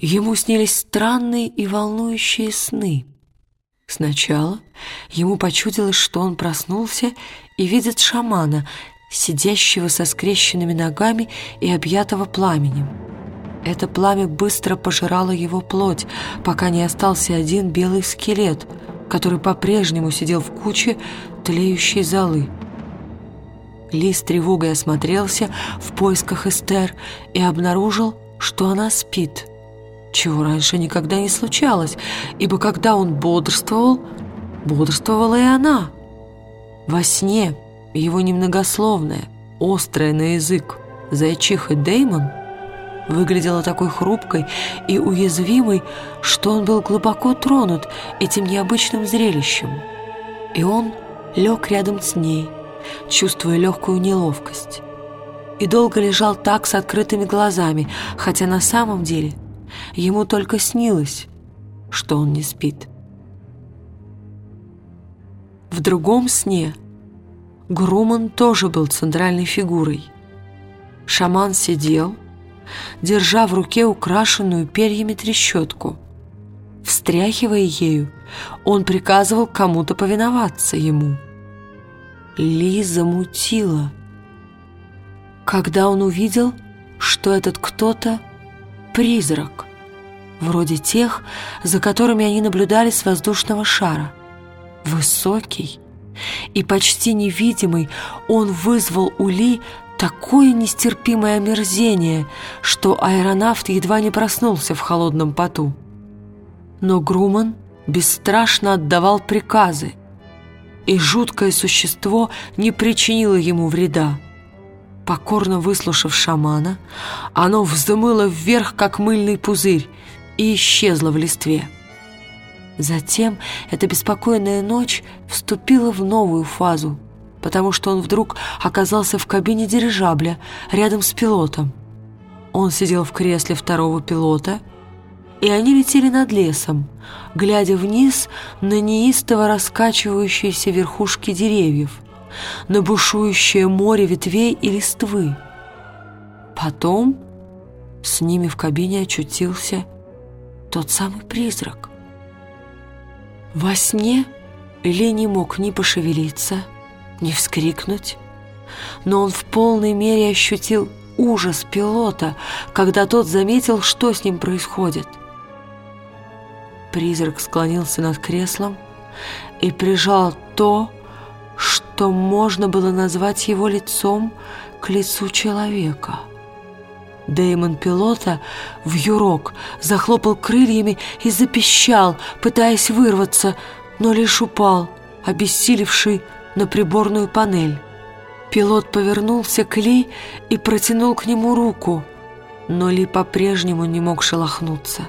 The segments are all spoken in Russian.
Ему снились странные и волнующие сны. Сначала ему почудилось, что он проснулся и видит шамана, сидящего со скрещенными ногами и объятого пламенем. Это пламя быстро пожирало его плоть, пока не остался один белый скелет, который по-прежнему сидел в куче тлеющей золы. Ли с тревогой осмотрелся в поисках Эстер и обнаружил, что она спит, чего раньше никогда не случалось, ибо когда он бодрствовал, бодрствовала и она. Во сне его немногословная, острая на язык зайчиха Деймон выглядела такой хрупкой и уязвимой, что он был глубоко тронут этим необычным зрелищем. И он лег рядом с ней, чувствуя легкую неловкость. И долго лежал так с открытыми глазами, хотя на самом деле ему только снилось, что он не спит. В другом сне Груман тоже был центральной фигурой. Шаман сидел, держа в руке украшенную перьями трещотку. Встряхивая ею, он приказывал кому-то повиноваться ему – ли замутила, когда он увидел, что этот кто-то — призрак, вроде тех, за которыми они наблюдали с воздушного шара. Высокий и почти невидимый, он вызвал у Ли такое нестерпимое омерзение, что аэронавт едва не проснулся в холодном поту. Но Груман бесстрашно отдавал приказы, и жуткое существо не причинило ему вреда. Покорно выслушав шамана, оно взмыло вверх, как мыльный пузырь, и исчезло в листве. Затем эта беспокойная ночь вступила в новую фазу, потому что он вдруг оказался в кабине дирижабля рядом с пилотом. Он сидел в кресле второго пилота и они летели над лесом, глядя вниз на неистово раскачивающиеся верхушки деревьев, на бушующее море ветвей и листвы. Потом с ними в кабине очутился тот самый призрак. Во сне Ли не мог ни пошевелиться, ни вскрикнуть, но он в полной мере ощутил ужас пилота, когда тот заметил, что с ним происходит. Призрак склонился над креслом и прижал то, что можно было назвать его лицом к лицу человека. Дэймон пилота в юрок захлопал крыльями и запищал, пытаясь вырваться, но лишь упал, обессилевший на приборную панель. Пилот повернулся к Ли и протянул к нему руку, но Ли по-прежнему не мог шелохнуться.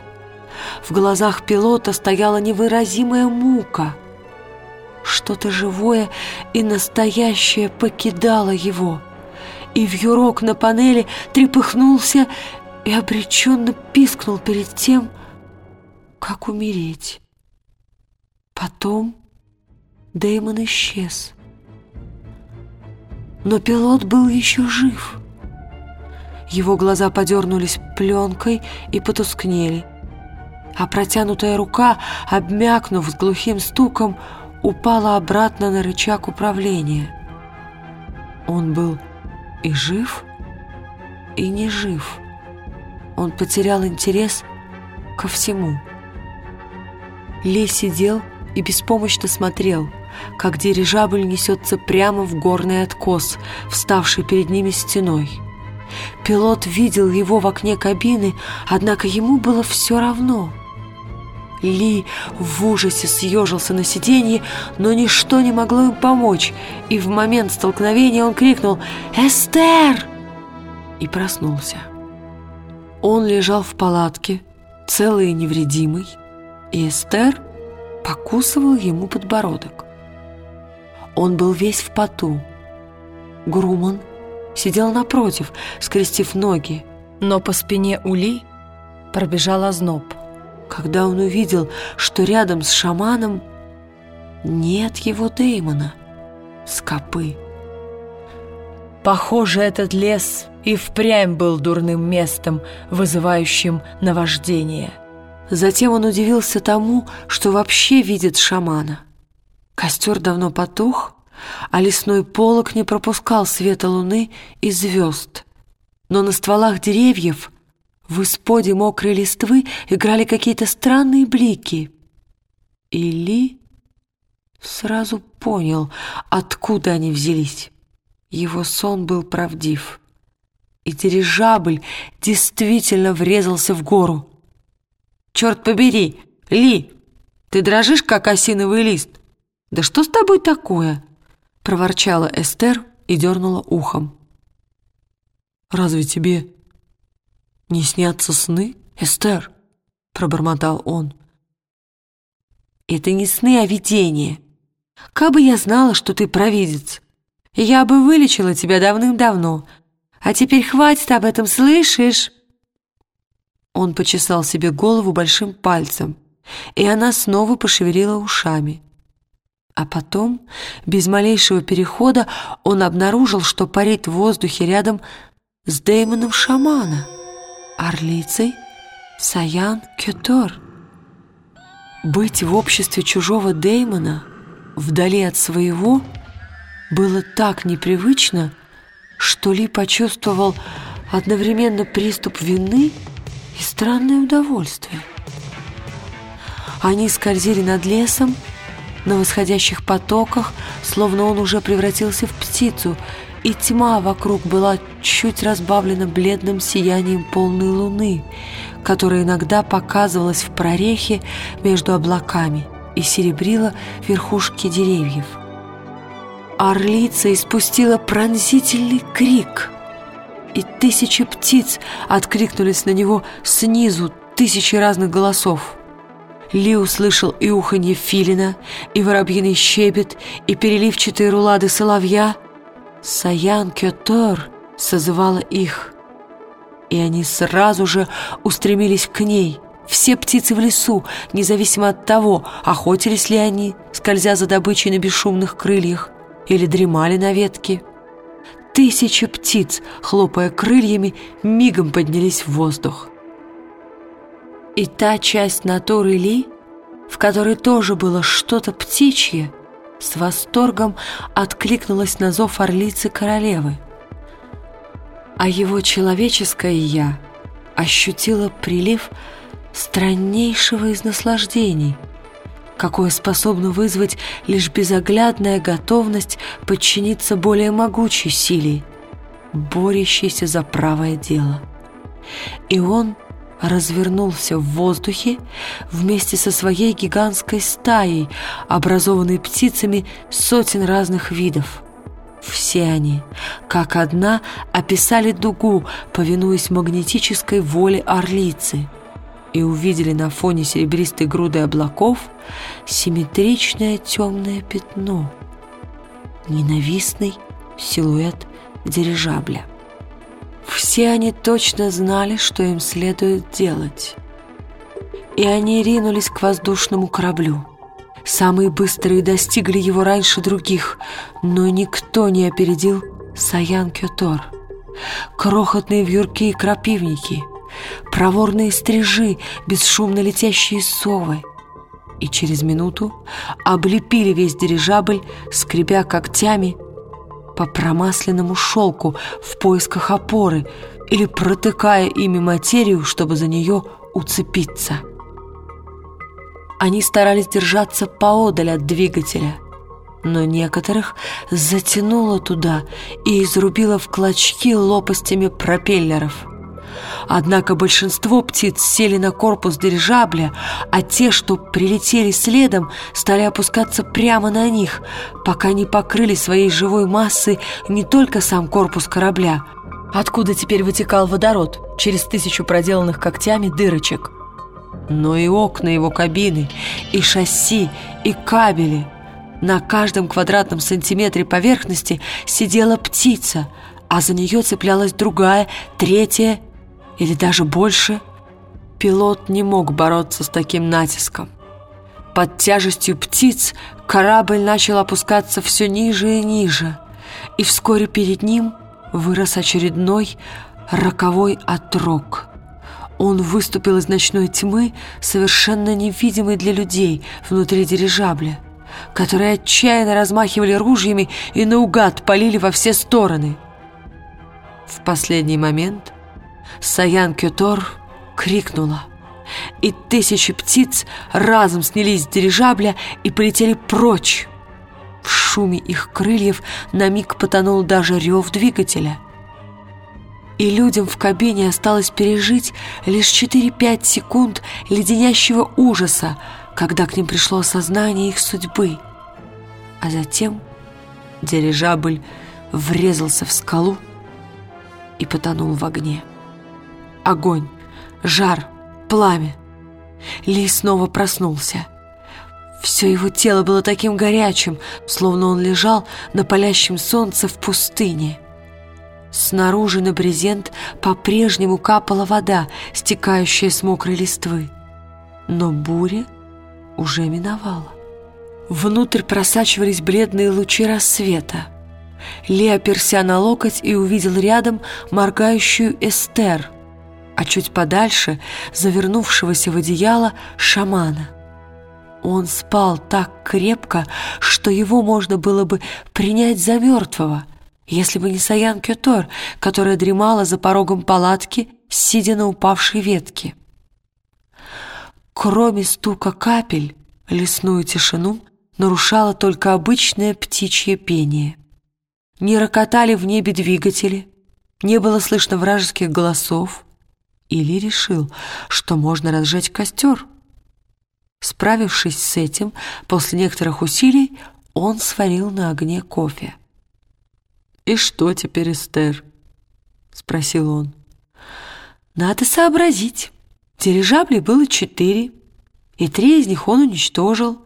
В глазах пилота стояла невыразимая мука. Что-то живое и настоящее покидало его. И вьюрок на панели трепыхнулся и обреченно пискнул перед тем, как умереть. Потом Дэймон исчез. Но пилот был еще жив. Его глаза подернулись пленкой и потускнели а протянутая рука, обмякнув с глухим стуком, упала обратно на рычаг управления. Он был и жив, и не жив. Он потерял интерес ко всему. Ли сидел и беспомощно смотрел, как дирижабль несется прямо в горный откос, вставший перед ними стеной. Пилот видел его в окне кабины, однако ему было все равно — ли в ужасе съежился на сиденье, но ничто не могло им помочь, и в момент столкновения он крикнул «Эстер!» и проснулся. Он лежал в палатке, целый и невредимый, и Эстер покусывал ему подбородок. Он был весь в поту. Груман сидел напротив, скрестив ноги, но по спине Ули пробежал озноб – когда он увидел, что рядом с шаманом нет его Дэймона, скопы. Похоже, этот лес и впрямь был дурным местом, вызывающим наваждение. Затем он удивился тому, что вообще видит шамана. Костер давно потух, а лесной полог не пропускал света луны и звезд. Но на стволах деревьев в исподе мокрой листвы играли какие-то странные блики. Или сразу понял, откуда они взялись. Его сон был правдив. И дирижабль действительно врезался в гору. «Черт побери! Ли, ты дрожишь, как осиновый лист? Да что с тобой такое?» Проворчала Эстер и дернула ухом. «Разве тебе не снятся сны, Эстер?» Пробормотал он. «Это не сны, а видение. Как бы я знала, что ты провидец, я бы вылечила тебя давным-давно. А теперь хватит об этом, слышишь?» Он почесал себе голову большим пальцем, и она снова пошевелила ушами. А потом, без малейшего перехода, он обнаружил, что парит в воздухе рядом с Деймоном шамана, орлицей Саян Кютор. Быть в обществе чужого Деймона, вдали от своего, было так непривычно, что Ли почувствовал одновременно приступ вины и странное удовольствие. Они скользили над лесом, на восходящих потоках, словно он уже превратился в птицу, и тьма вокруг была чуть разбавлена бледным сиянием полной луны, которая иногда показывалась в прорехе между облаками и серебрила верхушки деревьев. Орлица испустила пронзительный крик, и тысячи птиц откликнулись на него снизу тысячи разных голосов. Ли услышал и уханье филина, и воробьиный щебет, и переливчатые рулады соловья. Саян Кётор созывала их, и они сразу же устремились к ней. Все птицы в лесу, независимо от того, охотились ли они, скользя за добычей на бесшумных крыльях, или дремали на ветке. Тысячи птиц, хлопая крыльями, мигом поднялись в воздух. И та часть натуры Ли, в которой тоже было что-то птичье, с восторгом откликнулась на зов орлицы королевы. А его человеческое «я» ощутило прилив страннейшего из наслаждений, какое способно вызвать лишь безоглядная готовность подчиниться более могучей силе, борющейся за правое дело. И он – развернулся в воздухе вместе со своей гигантской стаей, образованной птицами сотен разных видов. Все они, как одна, описали дугу, повинуясь магнетической воле орлицы, и увидели на фоне серебристой груды облаков симметричное темное пятно, ненавистный силуэт дирижабля. Все они точно знали, что им следует делать. И они ринулись к воздушному кораблю. Самые быстрые достигли его раньше других, но никто не опередил Саян Кютор. Крохотные вьюрки и крапивники, проворные стрижи, бесшумно летящие совы. И через минуту облепили весь дирижабль, скребя когтями по промасленному шелку в поисках опоры или протыкая ими материю, чтобы за нее уцепиться. Они старались держаться поодаль от двигателя, но некоторых затянуло туда и изрубило в клочки лопастями пропеллеров – Однако большинство птиц сели на корпус дирижабля, а те, что прилетели следом, стали опускаться прямо на них, пока не покрыли своей живой массой не только сам корпус корабля, откуда теперь вытекал водород через тысячу проделанных когтями дырочек, но и окна его кабины, и шасси, и кабели. На каждом квадратном сантиметре поверхности сидела птица, а за нее цеплялась другая, третья или даже больше, пилот не мог бороться с таким натиском. Под тяжестью птиц корабль начал опускаться все ниже и ниже, и вскоре перед ним вырос очередной роковой отрок. Он выступил из ночной тьмы, совершенно невидимый для людей внутри дирижабля, которые отчаянно размахивали ружьями и наугад полили во все стороны. В последний момент Саян Кютор крикнула, и тысячи птиц разом снялись с дирижабля и полетели прочь. В шуме их крыльев на миг потонул даже рев двигателя. И людям в кабине осталось пережить лишь 4-5 секунд леденящего ужаса, когда к ним пришло осознание их судьбы. А затем дирижабль врезался в скалу и потонул в огне. Огонь, жар, пламя. Ли снова проснулся. Все его тело было таким горячим, словно он лежал на палящем солнце в пустыне. Снаружи на брезент по-прежнему капала вода, стекающая с мокрой листвы. Но буря уже миновала. Внутрь просачивались бледные лучи рассвета. Ли оперся на локоть и увидел рядом моргающую Эстер, а чуть подальше завернувшегося в одеяло шамана — он спал так крепко, что его можно было бы принять за мертвого, если бы не Саян Кютор, которая дремала за порогом палатки, сидя на упавшей ветке. Кроме стука капель, лесную тишину нарушало только обычное птичье пение. Не рокотали в небе двигатели, не было слышно вражеских голосов. Или решил, что можно разжечь костер — Справившись с этим, после некоторых усилий, он сварил на огне кофе. «И что теперь, Эстер?» — спросил он. «Надо сообразить. Дирижаблей было четыре, и три из них он уничтожил».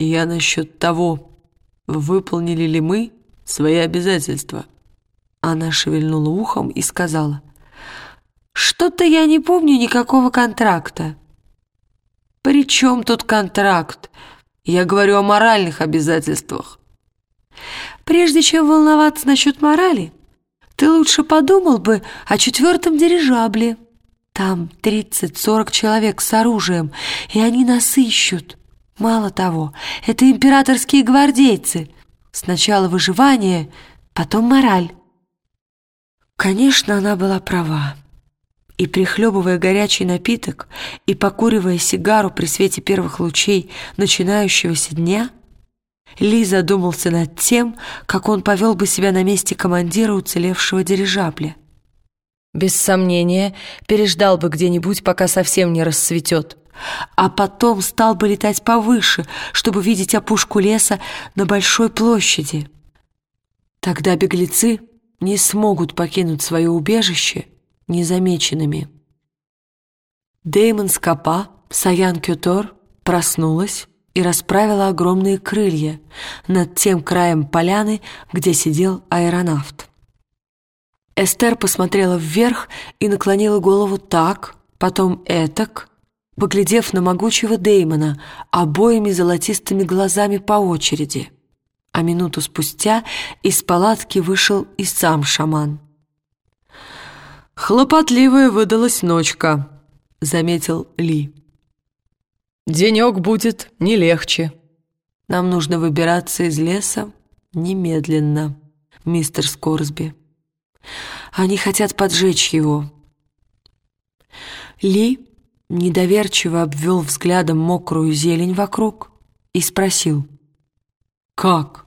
«Я насчет того, выполнили ли мы свои обязательства?» Она шевельнула ухом и сказала. «Что-то я не помню никакого контракта». «При чем тут контракт? Я говорю о моральных обязательствах». «Прежде чем волноваться насчет морали, ты лучше подумал бы о четвертом дирижабле. Там 30-40 человек с оружием, и они нас ищут. Мало того, это императорские гвардейцы. Сначала выживание, потом мораль». Конечно, она была права. И, прихлебывая горячий напиток и покуривая сигару при свете первых лучей начинающегося дня, Ли задумался над тем, как он повел бы себя на месте командира уцелевшего дирижабля. Без сомнения, переждал бы где-нибудь, пока совсем не рассветет, а потом стал бы летать повыше, чтобы видеть опушку леса на большой площади. Тогда беглецы не смогут покинуть свое убежище — незамеченными. Деймон Скопа, Саян Кютор, проснулась и расправила огромные крылья над тем краем поляны, где сидел аэронавт. Эстер посмотрела вверх и наклонила голову так, потом этак, поглядев на могучего Деймона обоими золотистыми глазами по очереди. А минуту спустя из палатки вышел и сам шаман. «Хлопотливая выдалась ночка», — заметил Ли. «Денек будет не легче. Нам нужно выбираться из леса немедленно, мистер Скорсби. Они хотят поджечь его». Ли недоверчиво обвел взглядом мокрую зелень вокруг и спросил. «Как?